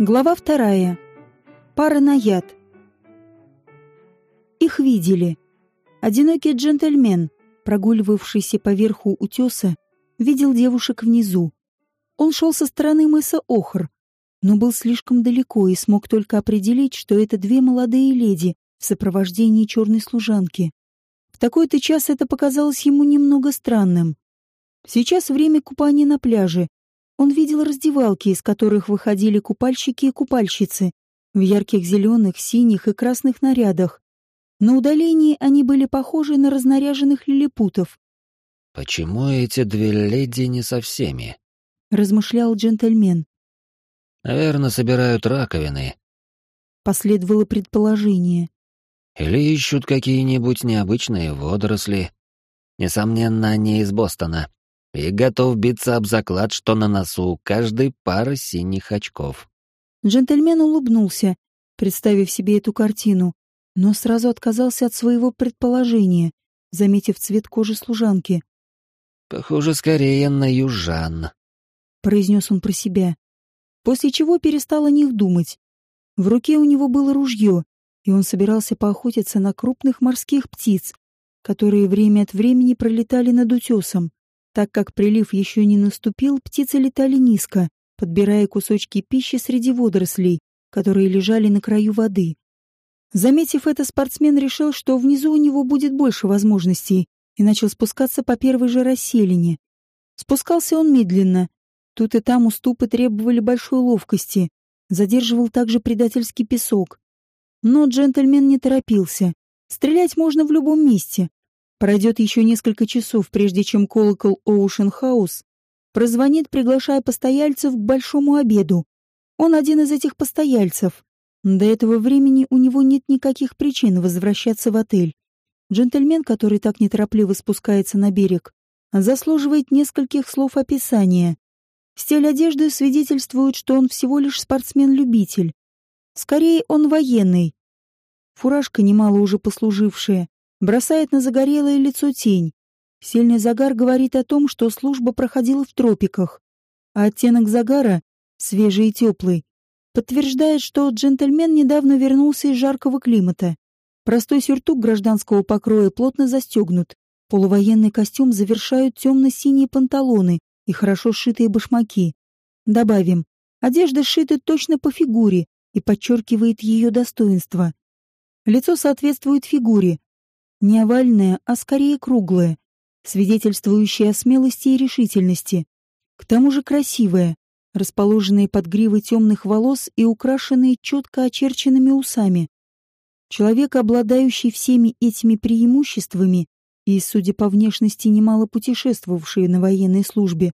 Глава вторая. Пара на яд. Их видели. Одинокий джентльмен, прогуливавшийся по верху утеса, видел девушек внизу. Он шел со стороны мыса Охр, но был слишком далеко и смог только определить, что это две молодые леди в сопровождении черной служанки. В такой-то час это показалось ему немного странным. Сейчас время купания на пляже, он видел раздевалки, из которых выходили купальщики и купальщицы в ярких зеленых, синих и красных нарядах. На удалении они были похожи на разнаряженных лилипутов. «Почему эти две леди не со всеми?» — размышлял джентльмен. «Наверное, собирают раковины». Последовало предположение. «Или ищут какие-нибудь необычные водоросли. Несомненно, они из Бостона и готов биться об заклад, что на носу у каждой пара синих очков. Джентльмен улыбнулся, представив себе эту картину, но сразу отказался от своего предположения, заметив цвет кожи служанки. «Похоже, скорее на южан», — произнес он про себя, после чего перестал о них думать. В руке у него было ружье, и он собирался поохотиться на крупных морских птиц, которые время от времени пролетали над утесом. Так как прилив еще не наступил, птицы летали низко, подбирая кусочки пищи среди водорослей, которые лежали на краю воды. Заметив это, спортсмен решил, что внизу у него будет больше возможностей, и начал спускаться по первой же расселине. Спускался он медленно. Тут и там уступы требовали большой ловкости. Задерживал также предательский песок. Но джентльмен не торопился. Стрелять можно в любом месте, Пройдет еще несколько часов, прежде чем колокол Оушен Хаус прозвонит, приглашая постояльцев к большому обеду. Он один из этих постояльцев. До этого времени у него нет никаких причин возвращаться в отель. Джентльмен, который так неторопливо спускается на берег, заслуживает нескольких слов описания. Стиль одежды свидетельствует, что он всего лишь спортсмен-любитель. Скорее, он военный. Фуражка, немало уже послужившая, бросает на загорелое лицо тень. Сильный загар говорит о том, что служба проходила в тропиках, а оттенок загара, свежий и теплый, подтверждает, что джентльмен недавно вернулся из жаркого климата. Простой сюртук гражданского покроя плотно застегнут. Полувоенный костюм завершают темно-синие панталоны и хорошо сшитые башмаки. Добавим, одежда сшита точно по фигуре и подчеркивает ее достоинство. Лицо соответствует фигуре, не овальное, а скорее круглое, свидетельствующее о смелости и решительности. К тому же красивое, расположенные под гривой темных волос и украшенные четко очерченными усами. Человек, обладающий всеми этими преимуществами и, судя по внешности, немало путешествовавший на военной службе,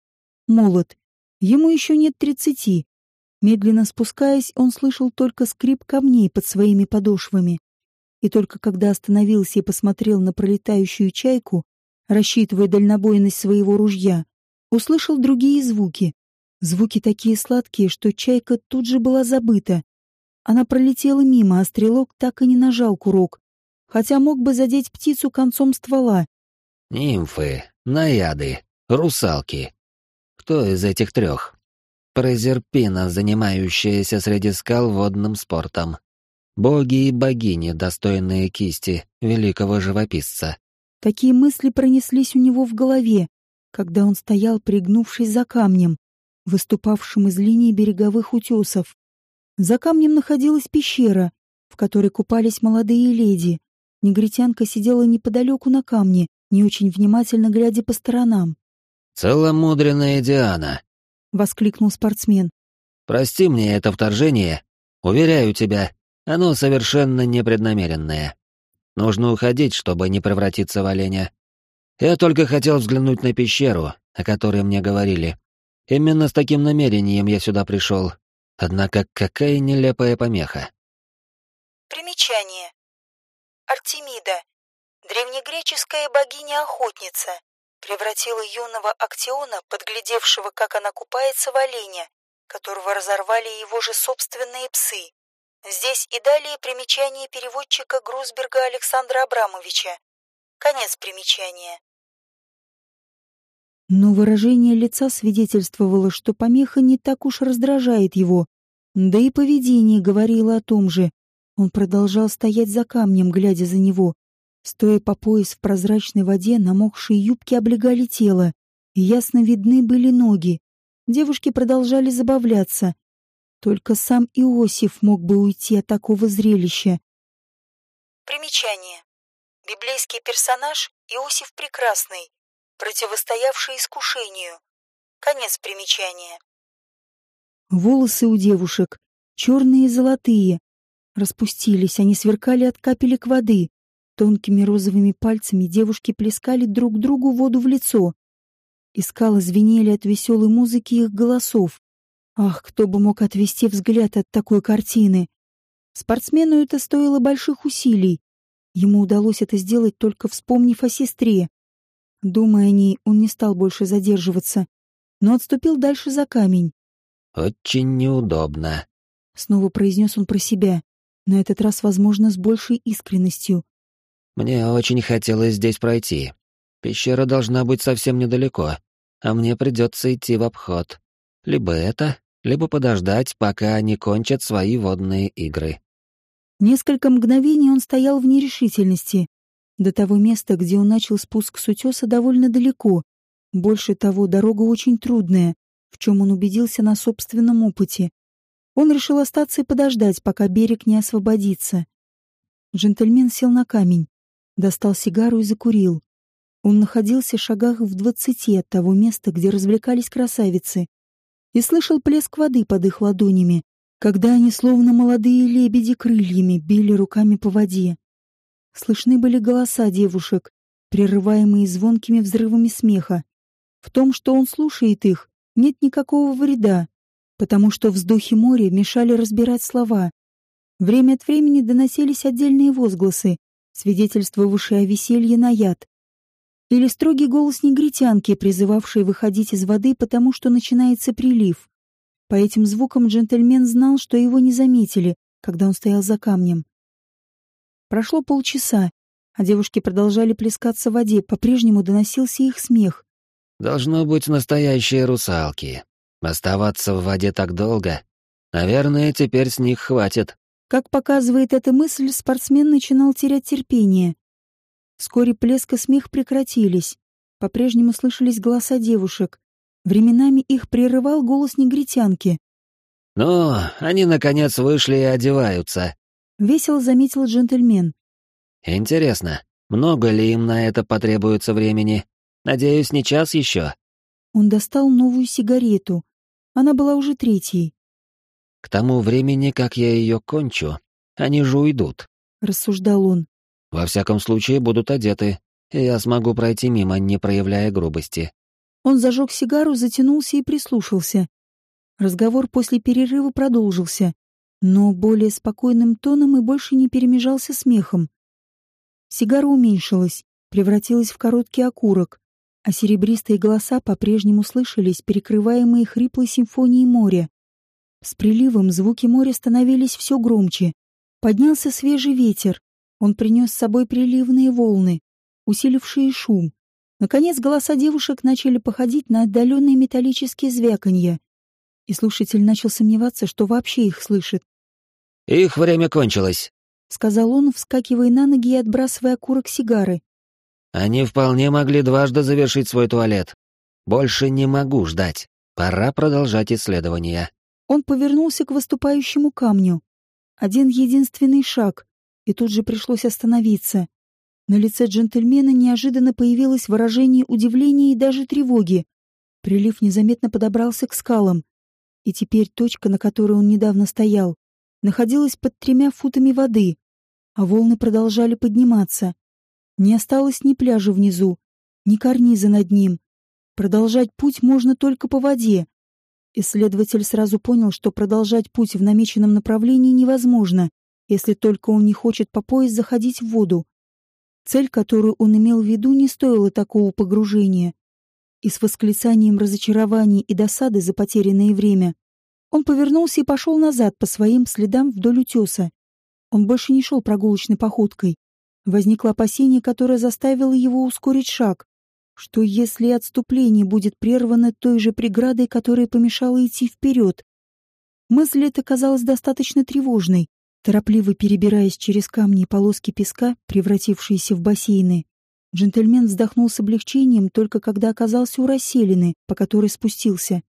молод. Ему еще нет тридцати. Медленно спускаясь, он слышал только скрип камней под своими подошвами и только когда остановился и посмотрел на пролетающую чайку, рассчитывая дальнобойность своего ружья, услышал другие звуки. Звуки такие сладкие, что чайка тут же была забыта. Она пролетела мимо, а стрелок так и не нажал курок, хотя мог бы задеть птицу концом ствола. «Нимфы, наяды, русалки. Кто из этих трех?» Прозерпина, занимающаяся среди скал водным спортом. Боги и богини, достойные кисти великого живописца. Такие мысли пронеслись у него в голове, когда он стоял, пригнувшись за камнем, выступавшим из линии береговых утесов. За камнем находилась пещера, в которой купались молодые леди. Негритянка сидела неподалеку на камне, не очень внимательно глядя по сторонам. «Целомудренная Диана!» — воскликнул спортсмен. «Прости мне это вторжение. Уверяю тебя, оно совершенно непреднамеренное. Нужно уходить, чтобы не превратиться в оленя. Я только хотел взглянуть на пещеру, о которой мне говорили. Именно с таким намерением я сюда пришел. Однако какая нелепая помеха. Примечание. Артемида, древнегреческая богиня-охотница, превратила юного Актиона, подглядевшего, как она купается в оленя, которого разорвали его же собственные псы. Здесь и далее примечание переводчика Грусберга Александра Абрамовича. Конец примечания. Но выражение лица свидетельствовало, что помеха не так уж раздражает его. Да и поведение говорило о том же. Он продолжал стоять за камнем, глядя за него. Стоя по пояс в прозрачной воде, намокшие юбки облегали тело, ясно видны были ноги. Девушки продолжали забавляться. Только сам Иосиф мог бы уйти от такого зрелища. Примечание. Библейский персонаж Иосиф Прекрасный, противостоявший искушению. Конец примечания. Волосы у девушек, черные и золотые, распустились, они сверкали от капелек воды. Тонкими розовыми пальцами девушки плескали друг другу воду в лицо. Скалы звенели от веселой музыки их голосов. Ах, кто бы мог отвести взгляд от такой картины. Спортсмену это стоило больших усилий. Ему удалось это сделать, только вспомнив о сестре. Думая о ней, он не стал больше задерживаться, но отступил дальше за камень. «Очень неудобно», — снова произнес он про себя, на этот раз, возможно, с большей искренностью. «Мне очень хотелось здесь пройти. Пещера должна быть совсем недалеко, а мне придется идти в обход. Либо это, либо подождать, пока они кончат свои водные игры». Несколько мгновений он стоял в нерешительности. До того места, где он начал спуск с утеса, довольно далеко. Больше того, дорога очень трудная, в чем он убедился на собственном опыте. Он решил остаться и подождать, пока берег не освободится. Джентльмен сел на камень, достал сигару и закурил. Он находился в шагах в двадцати от того места, где развлекались красавицы, и слышал плеск воды под их ладонями, когда они, словно молодые лебеди, крыльями били руками по воде. Слышны были голоса девушек, прерываемые звонкими взрывами смеха. В том, что он слушает их, нет никакого вреда, потому что вздохи моря мешали разбирать слова. Время от времени доносились отдельные возгласы, свидетельствовавшие о веселье на яд. Или строгий голос негритянки, призывавший выходить из воды, потому что начинается прилив. По этим звукам джентльмен знал, что его не заметили, когда он стоял за камнем. Прошло полчаса, а девушки продолжали плескаться в воде, по-прежнему доносился их смех. «Должно быть настоящие русалки. Оставаться в воде так долго. Наверное, теперь с них хватит». Как показывает эта мысль, спортсмен начинал терять терпение. Вскоре плеск и смех прекратились. По-прежнему слышались голоса девушек. Временами их прерывал голос негритянки. «Ну, они, наконец, вышли и одеваются», — весело заметил джентльмен. «Интересно, много ли им на это потребуется времени? Надеюсь, не час еще?» Он достал новую сигарету. Она была уже третьей. «К тому времени, как я ее кончу, они же уйдут», — рассуждал он. «Во всяком случае, будут одеты, и я смогу пройти мимо, не проявляя грубости. Он зажег сигару, затянулся и прислушался. Разговор после перерыва продолжился, но более спокойным тоном и больше не перемежался смехом. Сигара уменьшилась, превратилась в короткий окурок, а серебристые голоса по-прежнему слышались, перекрываемые хриплой симфонией моря. С приливом звуки моря становились все громче. Поднялся свежий ветер. Он принес с собой приливные волны, усилившие шум. Наконец голоса девушек начали походить на отдаленные металлические звяканья, и слушатель начал сомневаться, что вообще их слышит. «Их время кончилось», — сказал он, вскакивая на ноги и отбрасывая окурок сигары. «Они вполне могли дважды завершить свой туалет. Больше не могу ждать. Пора продолжать исследования». Он повернулся к выступающему камню. Один единственный шаг, и тут же пришлось остановиться. На лице джентльмена неожиданно появилось выражение удивления и даже тревоги. Прилив незаметно подобрался к скалам, и теперь точка, на которой он недавно стоял, находилась под тремя футами воды, а волны продолжали подниматься. Не осталось ни пляжа внизу, ни карниза над ним. Продолжать путь можно только по воде. Исследователь сразу понял, что продолжать путь в намеченном направлении невозможно, если только он не хочет по пояс заходить в воду. Цель, которую он имел в виду, не стоила такого погружения. И с восклицанием разочарования и досады за потерянное время он повернулся и пошел назад по своим следам вдоль утеса. Он больше не шел прогулочной походкой. Возникло опасение, которое заставило его ускорить шаг. Что если отступление будет прервано той же преградой, которая помешала идти вперед? Мысль эта казалась достаточно тревожной. Торопливо перебираясь через камни и полоски песка, превратившиеся в бассейны, джентльмен вздохнул с облегчением только когда оказался у расселины, по которой спустился.